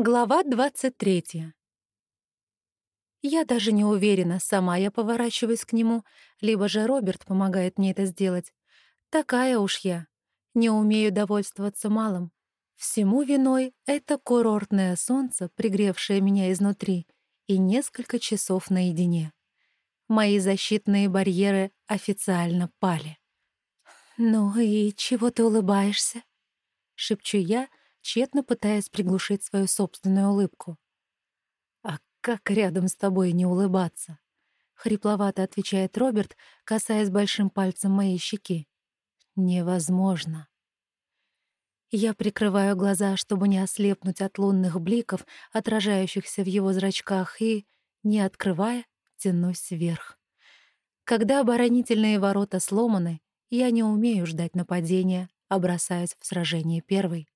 Глава 23. Я даже не уверена, сама я поворачиваюсь к нему, либо же Роберт помогает мне это сделать. Такая уж я. Не умею довольствоваться малым. Всему виной это курортное солнце, пригревшее меня изнутри, и несколько часов наедине. Мои защитные барьеры официально пали. «Ну и чего ты улыбаешься?» — шепчу я, тщетно пытаясь приглушить свою собственную улыбку. «А как рядом с тобой не улыбаться?» — хрипловато отвечает Роберт, касаясь большим пальцем моей щеки. «Невозможно». Я прикрываю глаза, чтобы не ослепнуть от лунных бликов, отражающихся в его зрачках, и, не открывая, тянусь вверх. Когда оборонительные ворота сломаны, я не умею ждать нападения, а бросаюсь в сражение первой.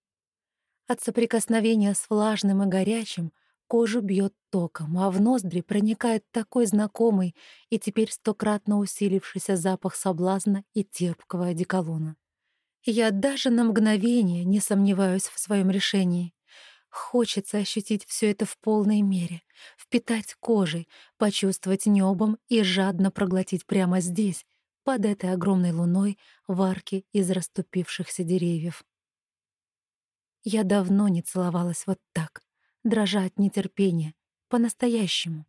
От соприкосновения с влажным и горячим кожу бьет током, а в ноздри проникает такой знакомый и теперь стократно усилившийся запах соблазна и терпкого одеколона. Я даже на мгновение не сомневаюсь в своем решении. Хочется ощутить все это в полной мере, впитать кожей, почувствовать небом и жадно проглотить прямо здесь, под этой огромной луной в арке из расступившихся деревьев. Я давно не целовалась вот так, дрожа от нетерпения, по-настоящему.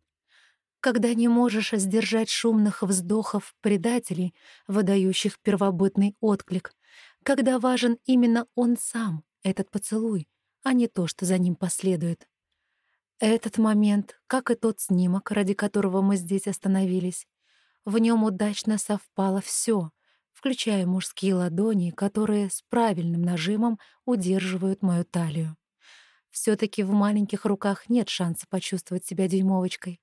Когда не можешь сдержать шумных вздохов предателей, выдающих первобытный отклик, когда важен именно он сам, этот поцелуй, а не то, что за ним последует. Этот момент, как и тот снимок, ради которого мы здесь остановились, в нем удачно совпало все — включая мужские ладони, которые с правильным нажимом удерживают мою талию. все таки в маленьких руках нет шанса почувствовать себя дюймовочкой.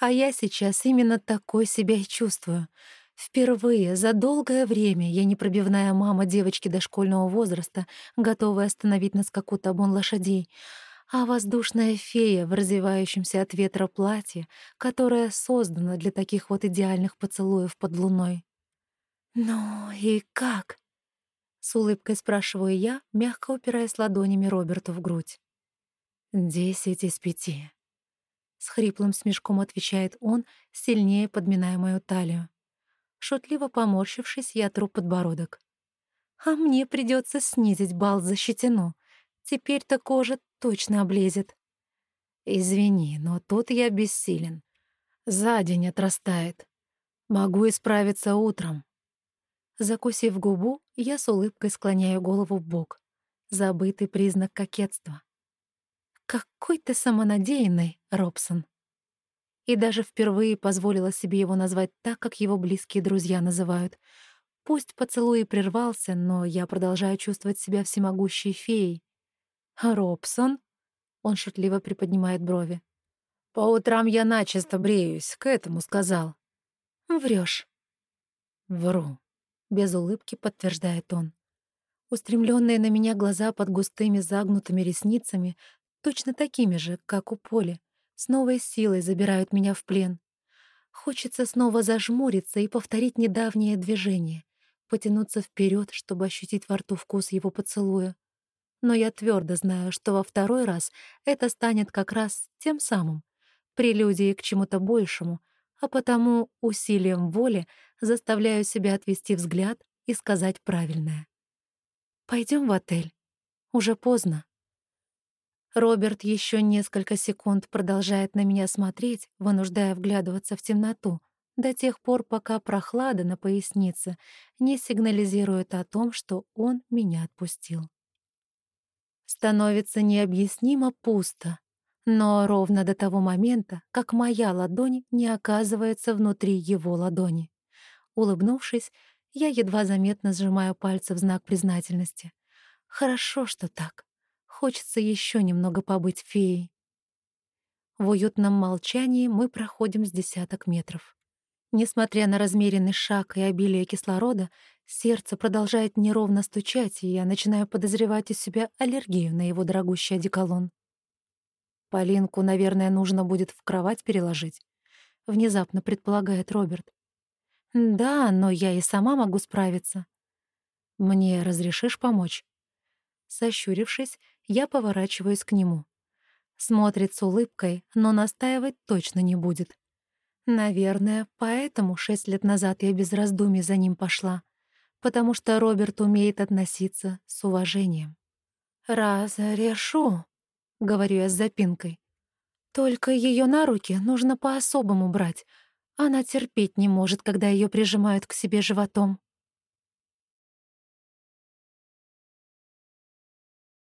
А я сейчас именно такой себя и чувствую. Впервые за долгое время я непробивная мама девочки дошкольного возраста, готовая остановить на скаку табун лошадей, а воздушная фея в развивающемся от ветра платье, которое создано для таких вот идеальных поцелуев под луной. «Ну и как?» — с улыбкой спрашиваю я, мягко упираясь ладонями Роберту в грудь. «Десять из пяти». С хриплым смешком отвечает он, сильнее подминая мою талию. Шутливо поморщившись, я тру подбородок. «А мне придется снизить балл за щетину. Теперь-то кожа точно облезет». «Извини, но тут я бессилен. За день отрастает. Могу исправиться утром». Закусив губу, я с улыбкой склоняю голову в бок. Забытый признак кокетства. Какой ты самонадеянный, Робсон. И даже впервые позволила себе его назвать так, как его близкие друзья называют. Пусть поцелуй прервался, но я продолжаю чувствовать себя всемогущей феей. «Робсон?» — он шутливо приподнимает брови. «По утрам я начисто бреюсь, к этому сказал». Врешь. «Вру», без улыбки подтверждает он. Устремленные на меня глаза под густыми загнутыми ресницами, точно такими же, как у Поли, с новой силой забирают меня в плен. Хочется снова зажмуриться и повторить недавнее движение, потянуться вперед, чтобы ощутить во рту вкус его поцелуя. Но я твердо знаю, что во второй раз это станет как раз тем самым, прелюдией к чему-то большему, а потому усилием воли заставляю себя отвести взгляд и сказать правильное. Пойдем в отель. Уже поздно». Роберт еще несколько секунд продолжает на меня смотреть, вынуждая вглядываться в темноту, до тех пор, пока прохлада на пояснице не сигнализирует о том, что он меня отпустил. Становится необъяснимо пусто, но ровно до того момента, как моя ладонь не оказывается внутри его ладони. Улыбнувшись, я едва заметно сжимаю пальцы в знак признательности. Хорошо, что так. Хочется еще немного побыть феей. В уютном молчании мы проходим с десяток метров. Несмотря на размеренный шаг и обилие кислорода, сердце продолжает неровно стучать, и я начинаю подозревать из себя аллергию на его дорогущий одеколон. Полинку, наверное, нужно будет в кровать переложить. Внезапно предполагает Роберт. Да, но я и сама могу справиться. Мне разрешишь помочь? Сощурившись, я поворачиваюсь к нему. Смотрит с улыбкой, но настаивать точно не будет. Наверное, поэтому шесть лет назад я без раздумий за ним пошла, потому что Роберт умеет относиться с уважением. «Разрешу», — говорю я с запинкой. «Только ее на руки нужно по-особому брать. Она терпеть не может, когда ее прижимают к себе животом».